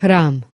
Храм.